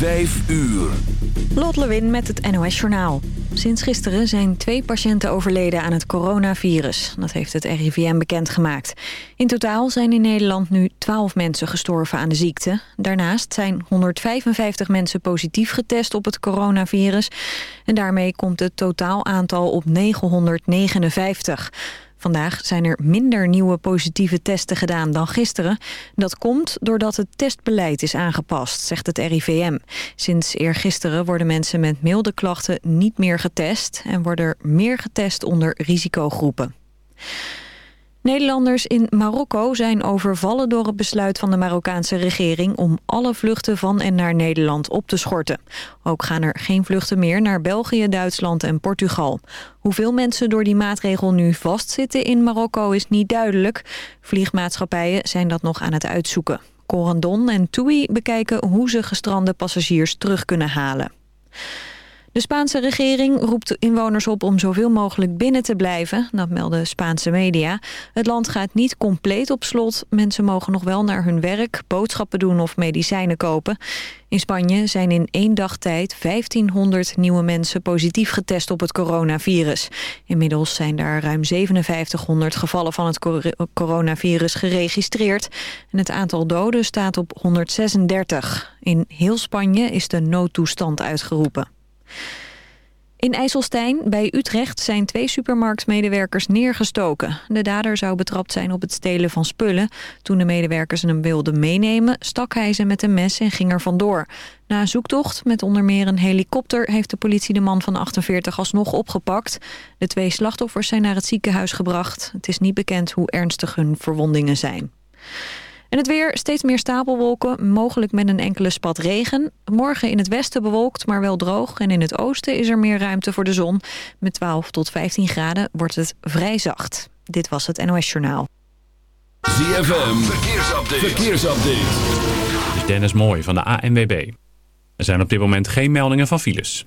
Vijf uur. Lot Lewin met het NOS Journaal. Sinds gisteren zijn twee patiënten overleden aan het coronavirus. Dat heeft het RIVM bekendgemaakt. In totaal zijn in Nederland nu 12 mensen gestorven aan de ziekte. Daarnaast zijn 155 mensen positief getest op het coronavirus. En daarmee komt het totaal aantal op 959. Vandaag zijn er minder nieuwe positieve testen gedaan dan gisteren. Dat komt doordat het testbeleid is aangepast, zegt het RIVM. Sinds eergisteren worden mensen met milde klachten niet meer getest... en worden er meer getest onder risicogroepen. Nederlanders in Marokko zijn overvallen door het besluit van de Marokkaanse regering om alle vluchten van en naar Nederland op te schorten. Ook gaan er geen vluchten meer naar België, Duitsland en Portugal. Hoeveel mensen door die maatregel nu vastzitten in Marokko is niet duidelijk. Vliegmaatschappijen zijn dat nog aan het uitzoeken. Corandon en TUI bekijken hoe ze gestrande passagiers terug kunnen halen. De Spaanse regering roept inwoners op om zoveel mogelijk binnen te blijven. Dat melden Spaanse media. Het land gaat niet compleet op slot. Mensen mogen nog wel naar hun werk, boodschappen doen of medicijnen kopen. In Spanje zijn in één dag tijd 1500 nieuwe mensen positief getest op het coronavirus. Inmiddels zijn daar ruim 5700 gevallen van het coronavirus geregistreerd. En het aantal doden staat op 136. In heel Spanje is de noodtoestand uitgeroepen. In IJsselstein bij Utrecht zijn twee supermarktmedewerkers neergestoken. De dader zou betrapt zijn op het stelen van spullen. Toen de medewerkers hem wilden meenemen, stak hij ze met een mes en ging er vandoor. Na zoektocht met onder meer een helikopter... heeft de politie de man van 48 alsnog opgepakt. De twee slachtoffers zijn naar het ziekenhuis gebracht. Het is niet bekend hoe ernstig hun verwondingen zijn. En het weer, steeds meer stapelwolken, mogelijk met een enkele spat regen. Morgen in het westen bewolkt, maar wel droog. En in het oosten is er meer ruimte voor de zon. Met 12 tot 15 graden wordt het vrij zacht. Dit was het NOS Journaal. ZFM, verkeersupdate. verkeersupdate. Dit is Dennis Mooij van de ANWB. Er zijn op dit moment geen meldingen van files.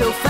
Zouden zijn.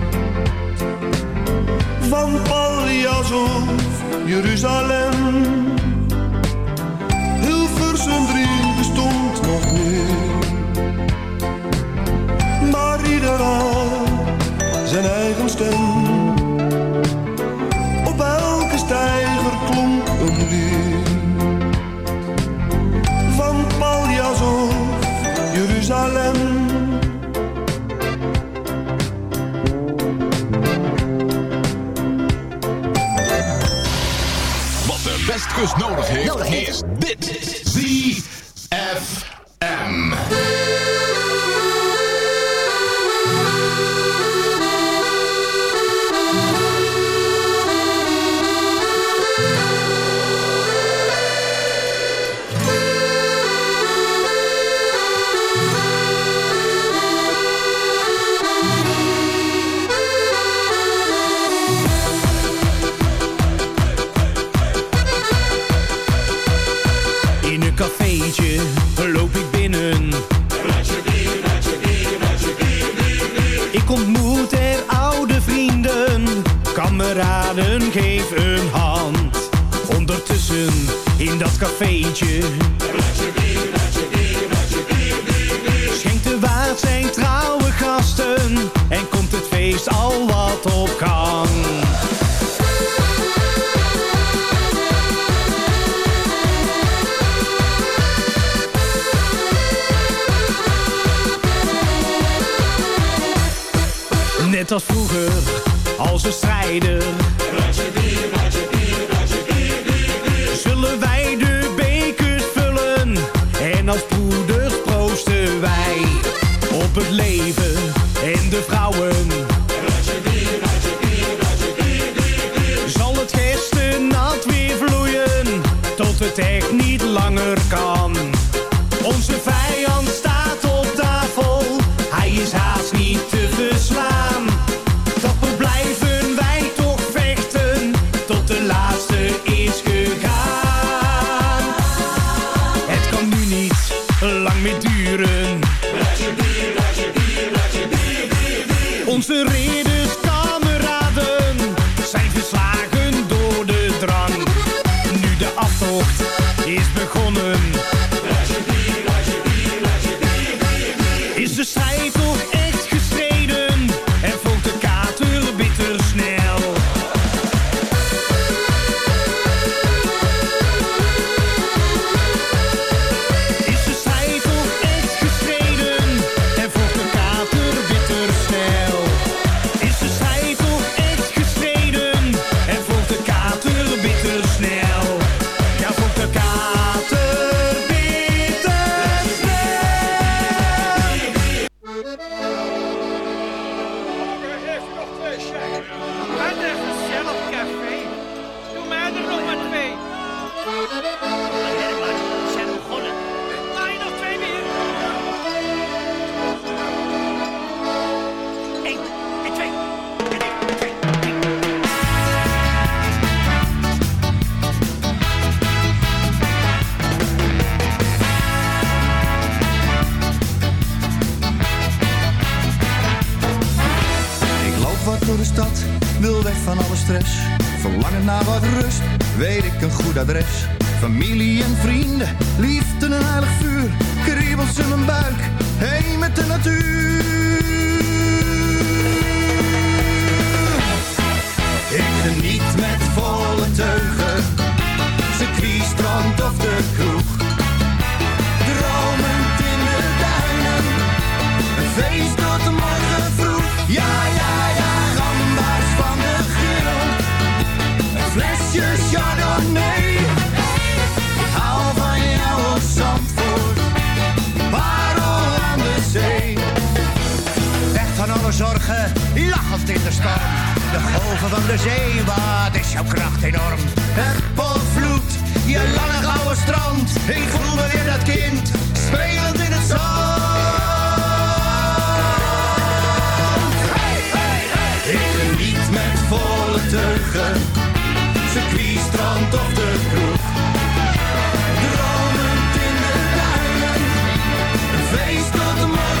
Van Paljas of Jeruzalem. Hilversum 3 bestond nog niet. Maar ieder had zijn eigen stem. Nodig heeft, Nodig heeft. is dit. Onze De golven van de zee, wat is jouw kracht enorm? Het potvloed, je lange gouden strand. Ik voel me weer dat kind, spelend in het zand. Hij, hey, hey. Ik met volle ze circuit, strand of de kroeg. Dromend in de duinen, een feest tot de morgen.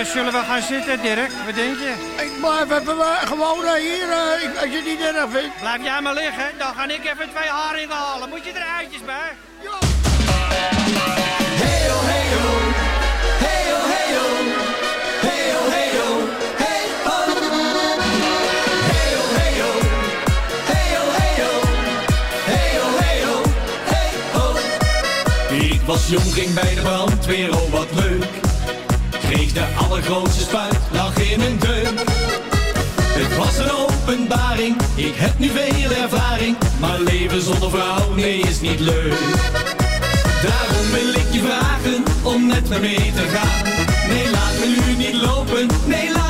Eh, zullen we gaan zitten, Dirk? Wat denk je? Ik blijf even eh, gewoon eh, hier, uh, als je het niet erg vindt. Blijf jij maar liggen, dan ga ik even twee haringen halen. Moet je er uitjes bij? Ja. Hey oh, hey oh. Ik was jong, ging bij de brandweer, oh wat leuk Kreeg de allergrootste spuit, lag in een deuk. Het was een openbaring, ik heb nu veel ervaring. Maar leven zonder vrouw, nee is niet leuk. Daarom wil ik je vragen om met me mee te gaan. Nee, laat me nu niet lopen, nee, laat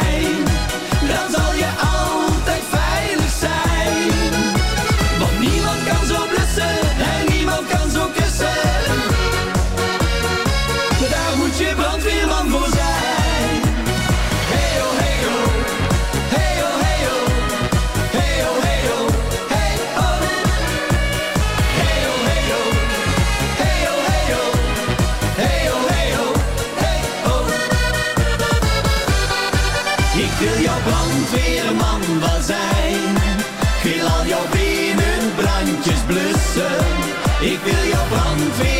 Ik wil jouw brandweerman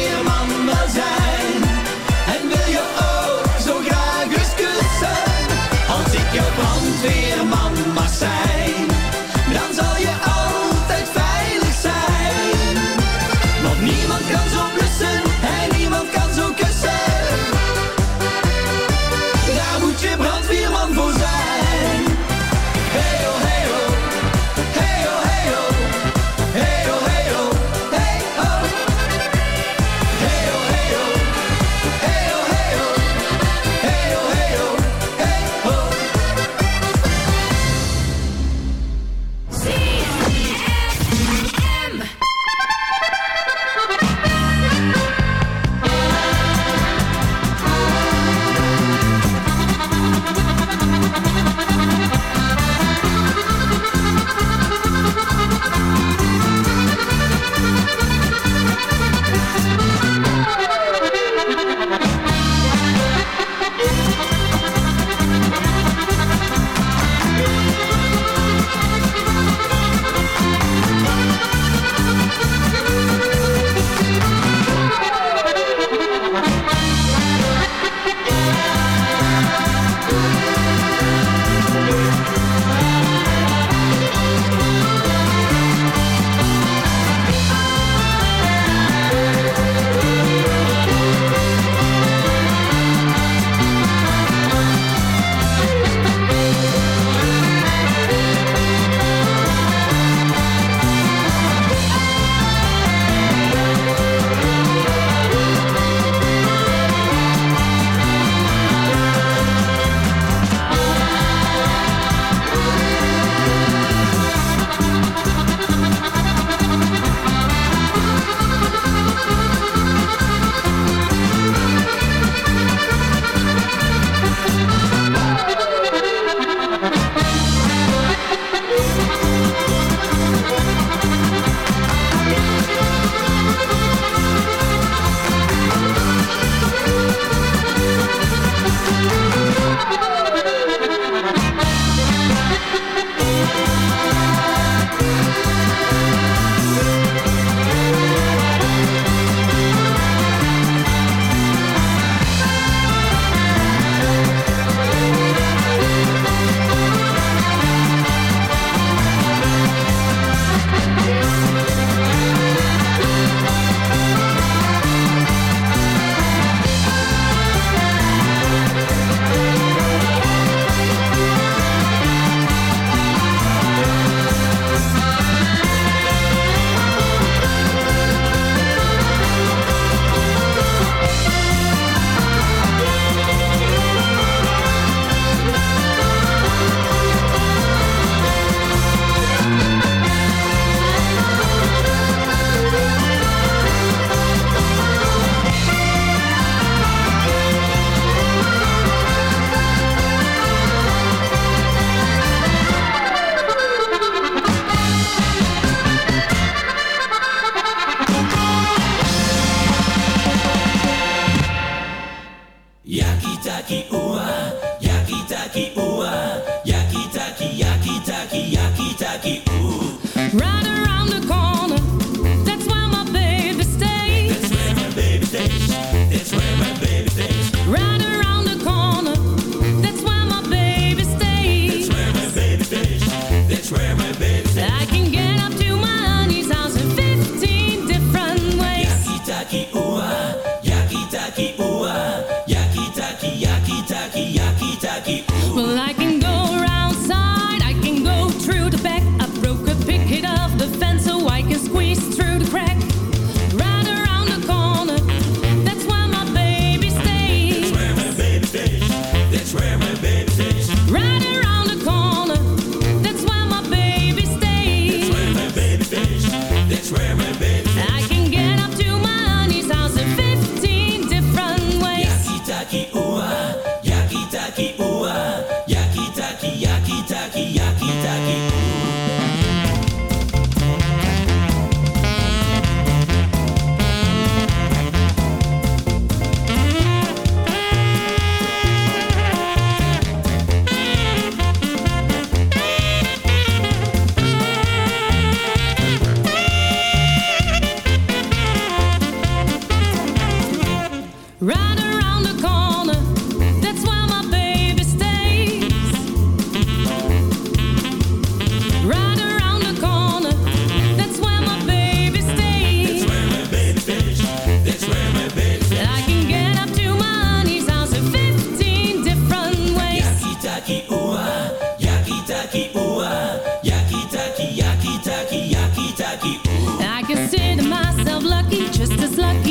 taki ua, yaki taki ua, yaki taki, yaki taki, yaki taki ua. I consider myself lucky, just as lucky.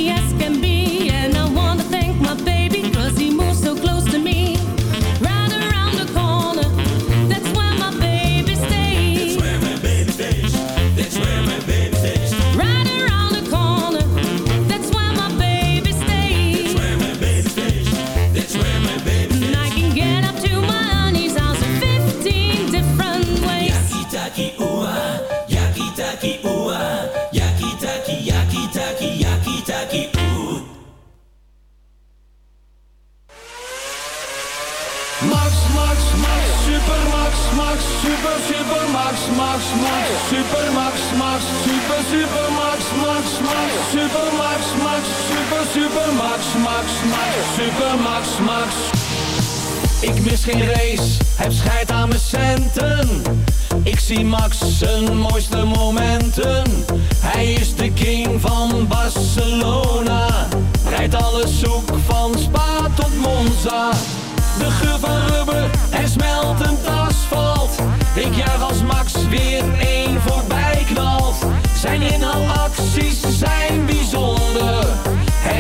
Max, Supermax, Max. Ik mis geen race, heb scheid aan mijn centen. Ik zie Max zijn mooiste momenten. Hij is de king van Barcelona. Rijdt alles zoek van Spa tot Monza. De geur rubber en smeltend asfalt. Ik juich als Max weer één voorbij knalt. Zijn inhaalacties zijn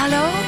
Hallo?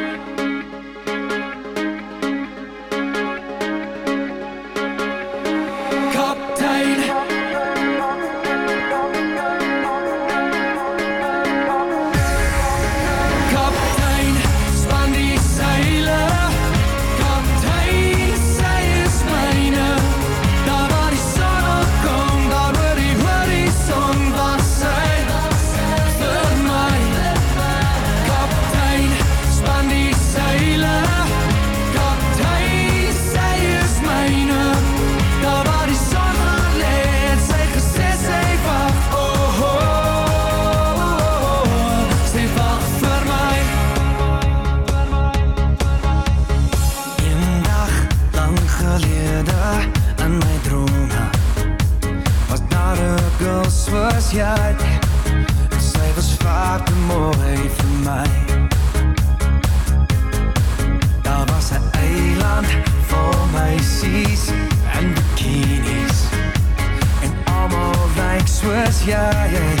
Zoals jij En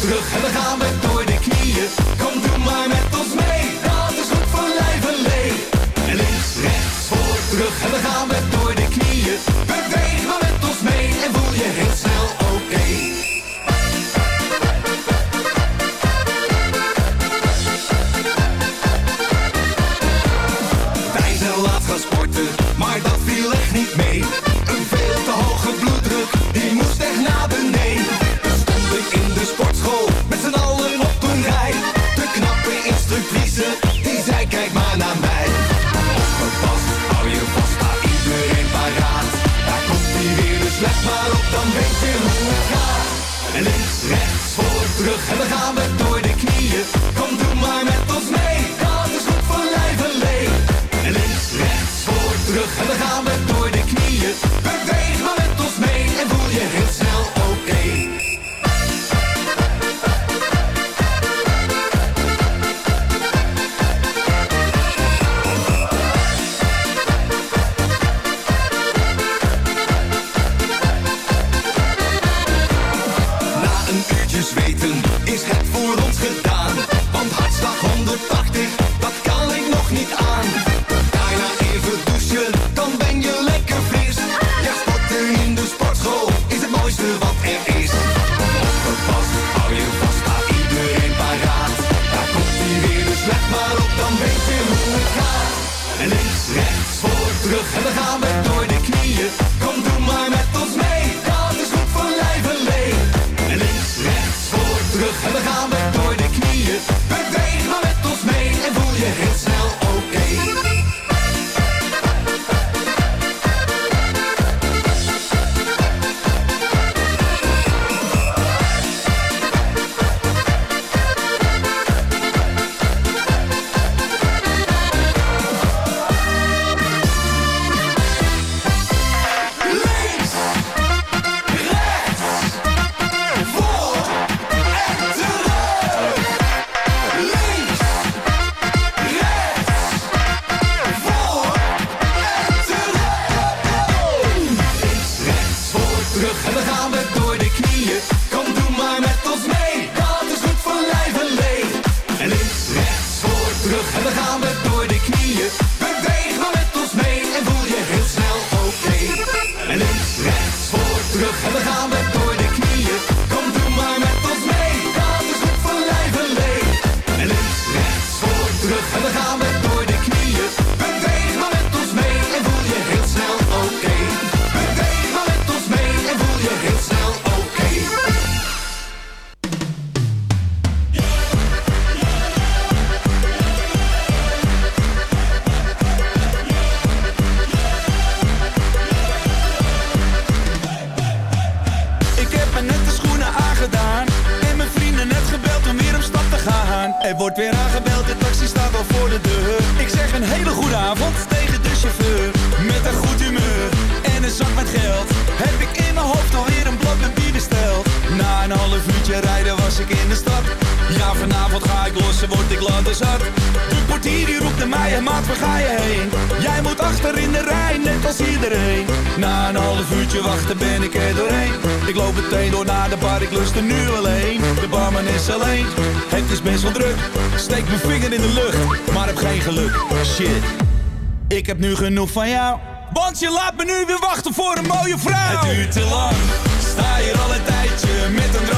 terug. En dan gaan we Alleen, het is best wel druk. Steek mijn vinger in de lucht, maar heb geen geluk. Shit, ik heb nu genoeg van jou. Want je laat me nu weer wachten voor een mooie vrouw. Het duurt te lang, sta hier al een tijdje met een droge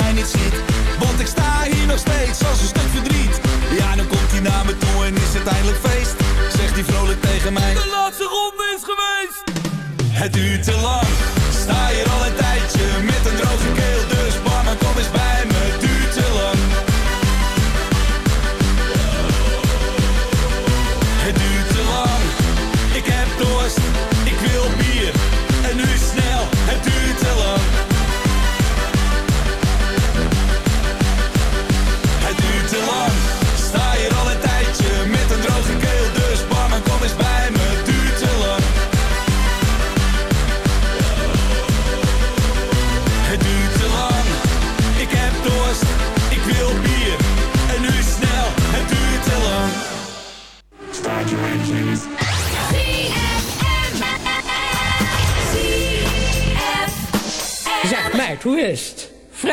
Mij niet ziet. Want ik sta hier nog steeds als een stuk verdriet. Ja, dan komt hij naar me toe en is het eindelijk feest. Zegt hij vrolijk tegen mij. De laatste ronde is geweest. Het duurt te lang.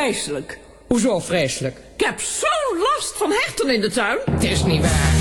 Vreselijk. Hoezo vreselijk? Ik heb zo'n last van herten in de tuin. Het is niet waar.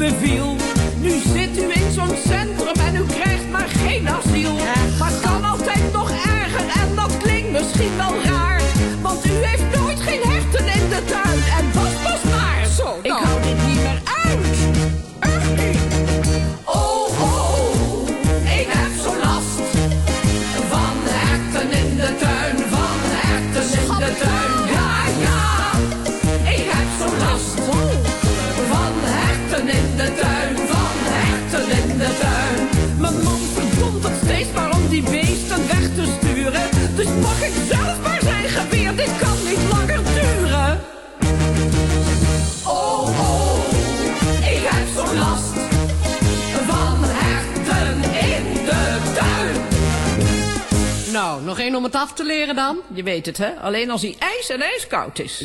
beviel. Nu zit u in zo'n centrum en u krijgt maar geen asiel. Maar het kan altijd nog erger en dat klinkt misschien wel raar. Want u heeft geen om het af te leren dan? Je weet het, hè? Alleen als hij ijs en ijskoud is.